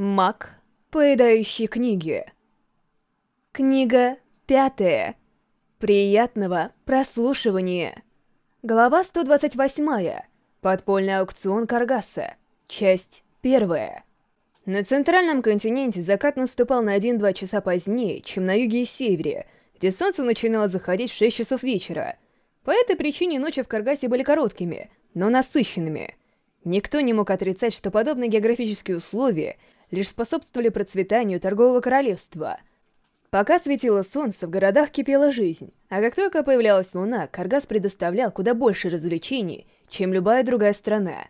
Маг, поедающий книги. Книга пятая. Приятного прослушивания. Глава 128. Подпольный аукцион Каргаса. Часть первая. На центральном континенте закат наступал на 1-2 часа позднее, чем на юге и севере, где солнце начинало заходить в 6 часов вечера. По этой причине ночи в Каргасе были короткими, но насыщенными. Никто не мог отрицать, что подобные географические условия – лишь способствовали процветанию торгового королевства. Пока светило солнце, в городах кипела жизнь, а как только появлялась луна, Каргас предоставлял куда больше развлечений, чем любая другая страна.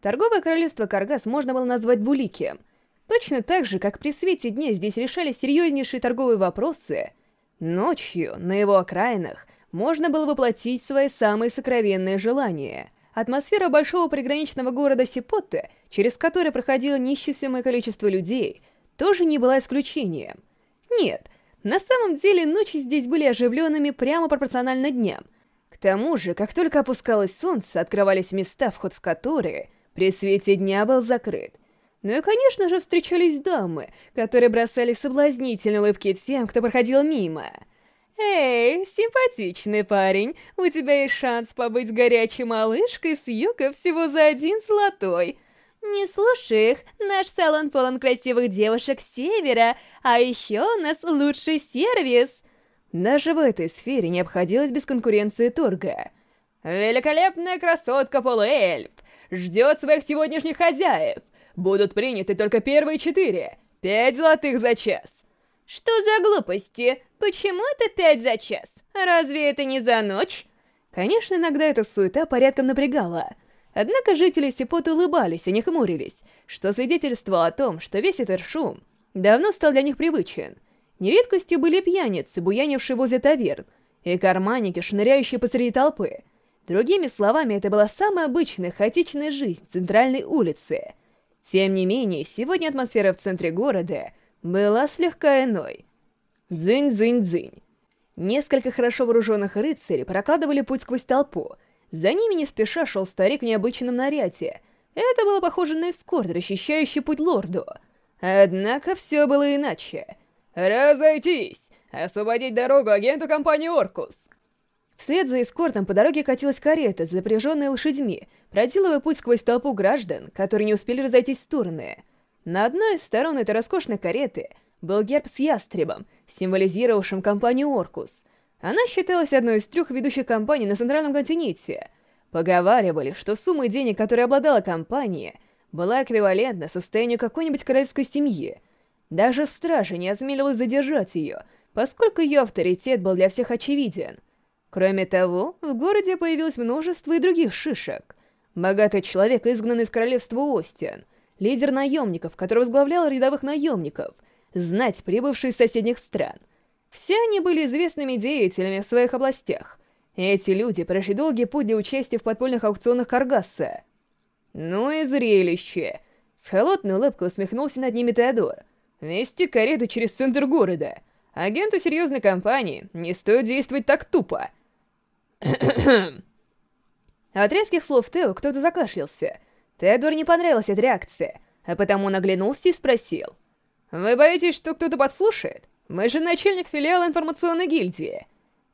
Торговое королевство Каргас можно было назвать Буликием. Точно так же, как при свете дня здесь решались серьезнейшие торговые вопросы, ночью на его окраинах можно было воплотить свои самые сокровенные желания — Атмосфера большого приграничного города Сипотте, через который проходило неисчислимое количество людей, тоже не была исключением. Нет, на самом деле ночи здесь были оживленными прямо пропорционально дням. К тому же, как только опускалось солнце, открывались места, вход в которые при свете дня был закрыт. Ну и, конечно же, встречались дамы, которые бросали соблазнительные улыбки тем, кто проходил мимо. «Эй, симпатичный парень, у тебя есть шанс побыть горячей малышкой с юга всего за один золотой!» «Не слушай их, наш салон полон красивых девушек с севера, а еще у нас лучший сервис!» Даже в этой сфере не обходилось без конкуренции торга. «Великолепная красотка полуэльф! Ждет своих сегодняшних хозяев! Будут приняты только первые четыре! Пять золотых за час! Что за глупости? Почему это пять за час? Разве это не за ночь? Конечно, иногда эта суета порядком напрягала. Однако жители Сипот улыбались и не хмурились, что свидетельствовало о том, что весь этот шум давно стал для них привычен. Нередкостью были пьяницы, буянившие возле таверн, и карманники, шныряющие посреди толпы. Другими словами, это была самая обычная хаотичная жизнь центральной улицы. Тем не менее, сегодня атмосфера в центре города была слегка иной. Дзынь-дзынь-дзынь. Несколько хорошо вооруженных рыцарей прокладывали путь сквозь толпу. За ними не спеша шел старик в необычном наряде. Это было похоже на эскорт, расчищающий путь лорду. Однако все было иначе. «Разойтись! Освободить дорогу агенту компании «Оркус»!» Вслед за эскортом по дороге катилась карета, запряженная лошадьми, проделывая путь сквозь толпу граждан, которые не успели разойтись в стороны. На одной из сторон этой роскошной кареты был герб с ястребом, символизировавшим компанию «Оркус». Она считалась одной из трех ведущих компаний на Центральном континенте. Поговаривали, что сумма денег, которой обладала компания, была эквивалентна состоянию какой-нибудь королевской семьи. Даже стража не осмеливалась задержать ее, поскольку ее авторитет был для всех очевиден. Кроме того, в городе появилось множество и других шишек. Богатый человек изгнанный из королевства Остин, лидер наемников, который возглавлял рядовых наемников, знать прибывшие из соседних стран. Все они были известными деятелями в своих областях. Эти люди прошли долгий путь для участия в подпольных аукционах Каргаса. Ну и зрелище. С холодной улыбкой усмехнулся над ними Теодор. Вести карету через центр города. Агенту серьезной компании не стоит действовать так тупо. От резких слов Тео кто-то закашлялся — Теодор не понравилась эта реакция, а потому наглянулся и спросил. «Вы боитесь, что кто-то подслушает? Мы же начальник филиала информационной гильдии».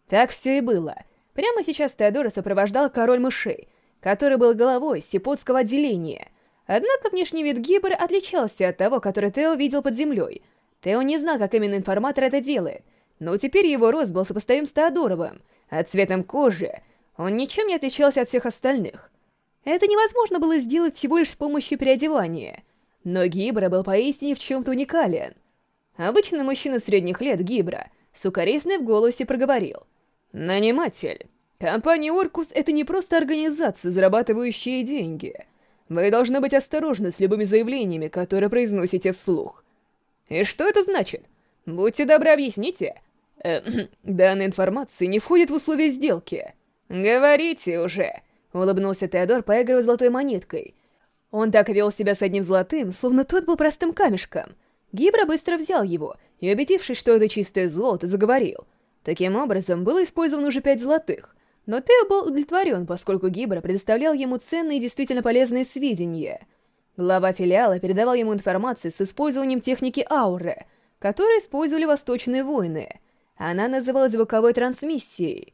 Так все и было. Прямо сейчас Теодора сопровождал король мышей, который был головой сипотского отделения. Однако внешний вид Гиббер отличался от того, который Тео видел под землей. Тео не знал, как именно информатор это делает, но теперь его рост был сопоставим с Теодоровым, а цветом кожи он ничем не отличался от всех остальных. Это невозможно было сделать всего лишь с помощью переодевания. Но Гибра был поистине в чем-то уникален. Обычно мужчина средних лет Гибра сукоризный в голосе проговорил. «Наниматель, компания Оркус — это не просто организация, зарабатывающая деньги. Вы должны быть осторожны с любыми заявлениями, которые произносите вслух». «И что это значит? Будьте добры, объясните». Э -э «Данная информация не входит в условия сделки. Говорите уже!» улыбнулся Теодор, поигрывая золотой монеткой. Он так вел себя с одним золотым, словно тот был простым камешком. Гибра быстро взял его и, убедившись, что это чистое золото, заговорил. Таким образом, было использовано уже пять золотых. Но Тео был удовлетворен, поскольку Гибра предоставлял ему ценные и действительно полезные сведения. Глава филиала передавал ему информацию с использованием техники ауры, которую использовали восточные воины. Она называлась звуковой трансмиссией.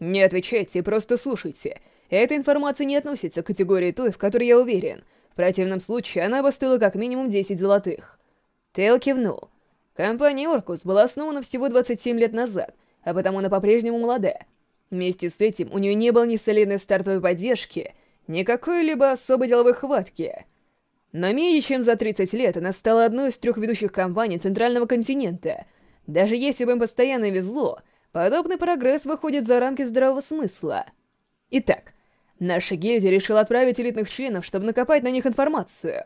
«Не отвечайте, просто слушайте», эта информация не относится к категории той, в которой я уверен. В противном случае она бы стоила как минимум 10 золотых. Тейл кивнул. Компания «Оркус» была основана всего 27 лет назад, а потому она по-прежнему молода. Вместе с этим у нее не было ни солидной стартовой поддержки, ни какой-либо особой деловой хватки. Но менее чем за 30 лет она стала одной из трех ведущих компаний Центрального континента. Даже если бы им постоянно везло, подобный прогресс выходит за рамки здравого смысла. Итак, Наша гильдия решила отправить элитных членов, чтобы накопать на них информацию.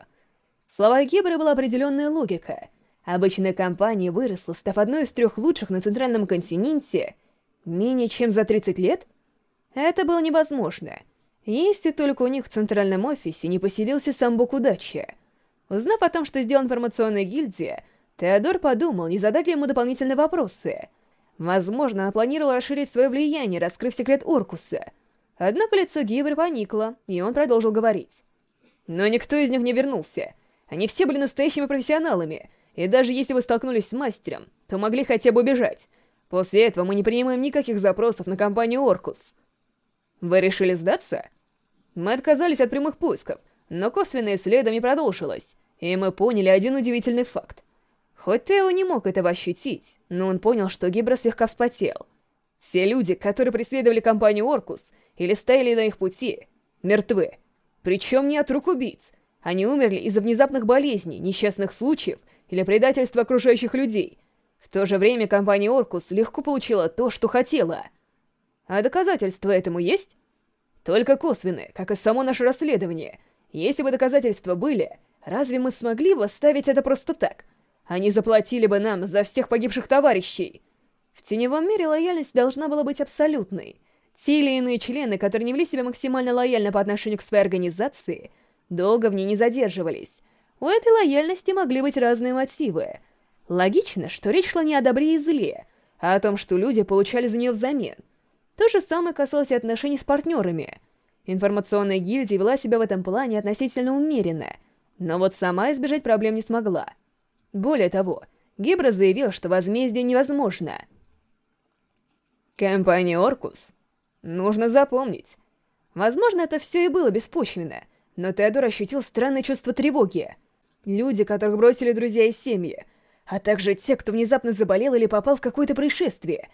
В словах Гибры была определенная логика. Обычная компания выросла, став одной из трех лучших на Центральном континенте менее чем за 30 лет? Это было невозможно, если только у них в Центральном офисе не поселился сам Бог Удачи. Узнав о том, что сделан информационная гильдия, Теодор подумал, не задать ли ему дополнительные вопросы. Возможно, она планировала расширить свое влияние, раскрыв секрет Оркуса — Однако лицо Гибра поникло, и он продолжил говорить. Но никто из них не вернулся. Они все были настоящими профессионалами, и даже если вы столкнулись с мастером, то могли хотя бы убежать. После этого мы не принимаем никаких запросов на компанию «Оркус». Вы решили сдаться? Мы отказались от прямых поисков, но косвенное следами продолжилось, и мы поняли один удивительный факт. Хоть Тео не мог этого ощутить, но он понял, что Гибра слегка вспотел — все люди, которые преследовали компанию «Оркус» или стояли на их пути, мертвы. Причем не от рук убийц. Они умерли из-за внезапных болезней, несчастных случаев или предательства окружающих людей. В то же время компания «Оркус» легко получила то, что хотела. А доказательства этому есть? Только косвенные, как и само наше расследование. Если бы доказательства были, разве мы смогли бы оставить это просто так? Они заплатили бы нам за всех погибших товарищей. В теневом мире лояльность должна была быть абсолютной. Компания «Оркус»? Нужно запомнить. Возможно, это все и было беспочвенно, но Теодор ощутил странное чувство тревоги. Люди, которых бросили друзья и семьи, а также те, кто внезапно заболел или попал в какое-то происшествие.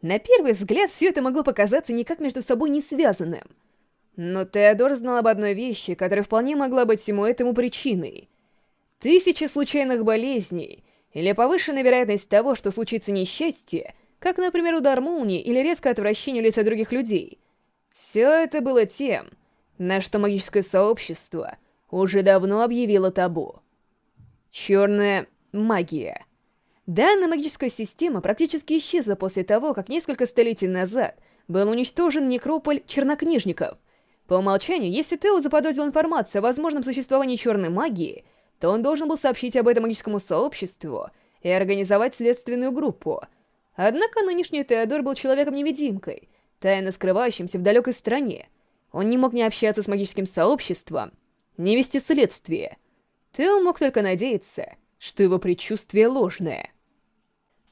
На первый взгляд, все это могло показаться никак между собой не связанным. Но Теодор знал об одной вещи, которая вполне могла быть всему этому причиной. Тысячи случайных болезней или повышенная вероятность того, что случится несчастье — как, например, удар молнии или резкое отвращение лица других людей. Все это было тем, на что магическое сообщество уже давно объявило табу. Черная магия. Данная магическая система практически исчезла после того, как несколько столетий назад был уничтожен некрополь чернокнижников. По умолчанию, если Тео заподозрил информацию о возможном существовании черной магии, то он должен был сообщить об этом магическому сообществу и организовать следственную группу — Однако нынешний Теодор был человеком-невидимкой, тайно скрывающимся в далекой стране. Он не мог ни общаться с магическим сообществом, ни вести следствие. Тео мог только надеяться, что его предчувствие ложное.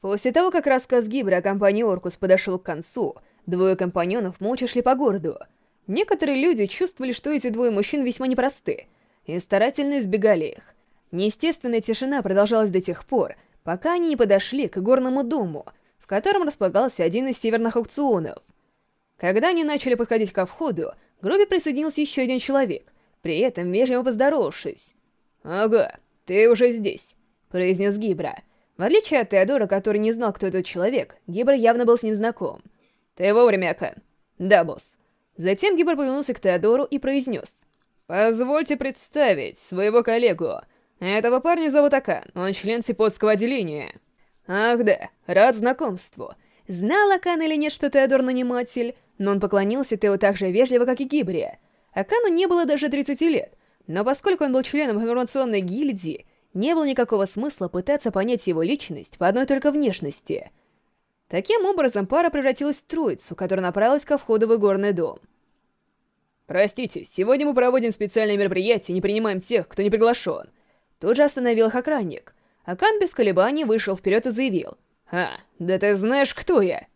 После того, как рассказ Гибра о компании Оркус подошел к концу, двое компаньонов молча шли по городу. Некоторые люди чувствовали, что эти двое мужчин весьма непросты, и старательно избегали их. Неестественная тишина продолжалась до тех пор, пока они не подошли к горному дому — котором располагался один из северных аукционов. Когда они начали подходить ко входу, к группе присоединился еще один человек, при этом вежливо поздоровавшись. «Ага, ты уже здесь», — произнес Гибра. В отличие от Теодора, который не знал, кто этот человек, Гибра явно был с ним знаком. «Ты вовремя, Кэн». «Да, босс». Затем Гибр повернулся к Теодору и произнес. «Позвольте представить своего коллегу. Этого парня зовут Акан, он член Сипотского отделения». «Ах да, рад знакомству. Знал Акан или нет, что Теодор наниматель, но он поклонился Тео так же вежливо, как и Гибрия. Акану не было даже 30 лет, но поскольку он был членом информационной гильдии, не было никакого смысла пытаться понять его личность по одной только внешности. Таким образом, пара превратилась в троицу, которая направилась ко входу в игорный дом. «Простите, сегодня мы проводим специальное мероприятие и не принимаем тех, кто не приглашен». Тут же остановил их охранник — Акан без колебаний вышел вперед и заявил. «А, да ты знаешь, кто я?»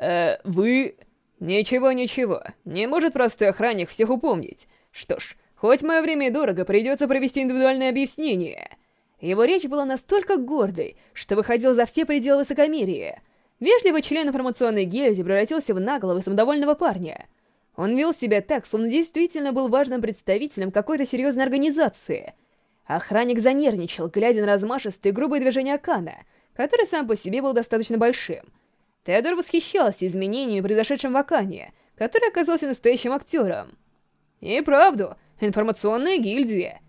«Э, вы...» «Ничего-ничего, не может простой охранник всех упомнить. Что ж, хоть мое время и дорого, придется провести индивидуальное объяснение». Его речь была настолько гордой, что выходил за все пределы высокомерия. Вежливый член информационной гильдии превратился в наглого и самодовольного парня. Он вел себя так, словно действительно был важным представителем какой-то серьезной организации — Охранник занервничал, глядя на размашистые грубые движения Акана, который сам по себе был достаточно большим. Теодор восхищался изменениями, произошедшим в Акане, который оказался настоящим актером. И правду, информационная гильдия.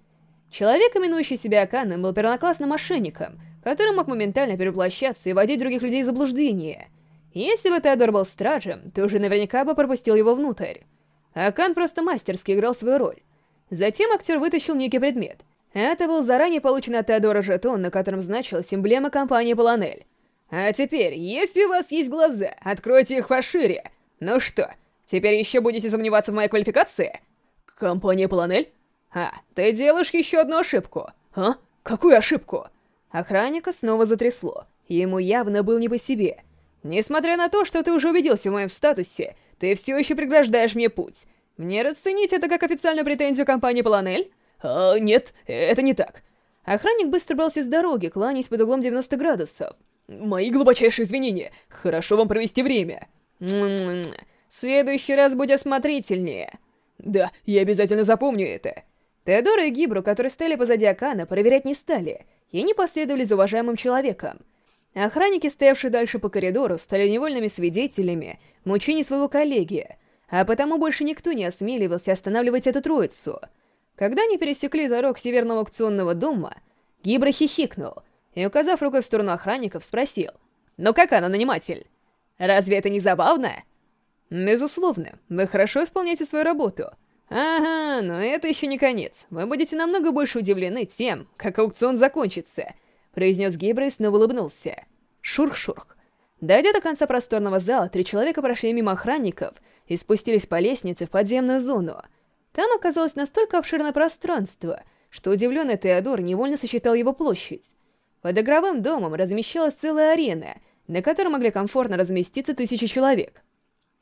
Человек, именующий себя Аканом, был первоклассным мошенником, который мог моментально перевоплощаться и вводить других людей в заблуждение. Если бы Теодор был стражем, то уже наверняка бы пропустил его внутрь. Акан просто мастерски играл свою роль. Затем актер вытащил некий предмет — это был заранее полученный от Теодора жетон, на котором значилась эмблема компании Планель. А теперь, если у вас есть глаза, откройте их пошире. Ну что, теперь еще будете сомневаться в моей квалификации? Компания Планель? А, ты делаешь еще одну ошибку. А? Какую ошибку? Охранника снова затрясло. Ему явно был не по себе. Несмотря на то, что ты уже убедился в моем статусе, ты все еще преграждаешь мне путь. Мне расценить это как официальную претензию компании Планель? А, «Нет, это не так». Охранник быстро брался с дороги, кланяясь под углом 90 градусов. «Мои глубочайшие извинения. Хорошо вам провести время». «В следующий раз будь осмотрительнее». «Да, я обязательно запомню это». Теодора и Гибру, которые стояли позади Акана, проверять не стали, и не последовали за уважаемым человеком. Охранники, стоявшие дальше по коридору, стали невольными свидетелями мучений своего коллеги, а потому больше никто не осмеливался останавливать эту троицу — когда они пересекли дорог северного аукционного дома, Гибра хихикнул и, указав рукой в сторону охранников, спросил. «Ну как она, наниматель? Разве это не забавно?» «Безусловно, вы хорошо исполняете свою работу. Ага, но это еще не конец. Вы будете намного больше удивлены тем, как аукцион закончится», произнес Гибра и снова улыбнулся. Шурх-шурх. Дойдя до конца просторного зала, три человека прошли мимо охранников и спустились по лестнице в подземную зону — там оказалось настолько обширное пространство, что удивленный Теодор невольно сосчитал его площадь. Под игровым домом размещалась целая арена, на которой могли комфортно разместиться тысячи человек.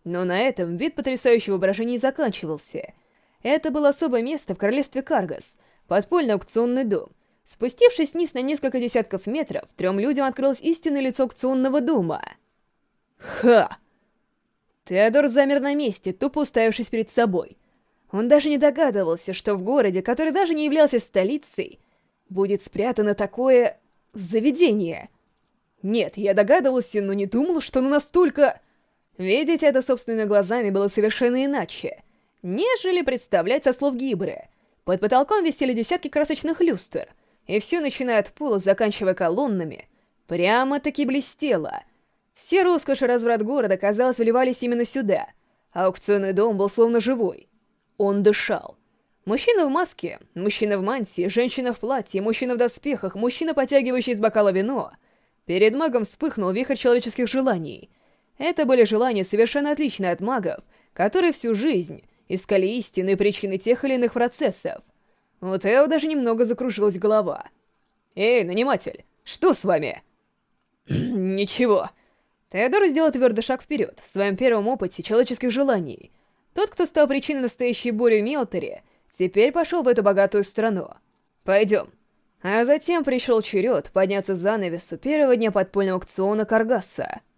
Но на этом вид потрясающего воображения заканчивался. Это было особое место в королевстве Каргас, подпольный аукционный дом. Спустившись вниз на несколько десятков метров, трем людям открылось истинное лицо аукционного дома. Ха! Теодор замер на месте, тупо уставившись перед собой — он даже не догадывался, что в городе, который даже не являлся столицей, будет спрятано такое... заведение. Нет, я догадывался, но не думал, что оно настолько... Видеть это собственными глазами было совершенно иначе, нежели представлять со слов Гибры. Под потолком висели десятки красочных люстр, и все, начиная от пола, заканчивая колоннами, прямо-таки блестело. Все роскошь и разврат города, казалось, вливались именно сюда. Аукционный дом был словно живой — он дышал. Мужчина в маске, мужчина в мантии, женщина в платье, мужчина в доспехах, мужчина, потягивающий из бокала вино. Перед магом вспыхнул вихрь человеческих желаний. Это были желания, совершенно отличные от магов, которые всю жизнь искали истины истинные причины тех или иных процессов. У Тео даже немного закружилась голова. «Эй, наниматель, что с вами?» «Ничего». Теодор сделал твердый шаг вперед в своем первом опыте человеческих желаний — тот, кто стал причиной настоящей бури в Милтере, теперь пошел в эту богатую страну. Пойдем. А затем пришел черед подняться занавесу первого дня подпольного аукциона Каргаса —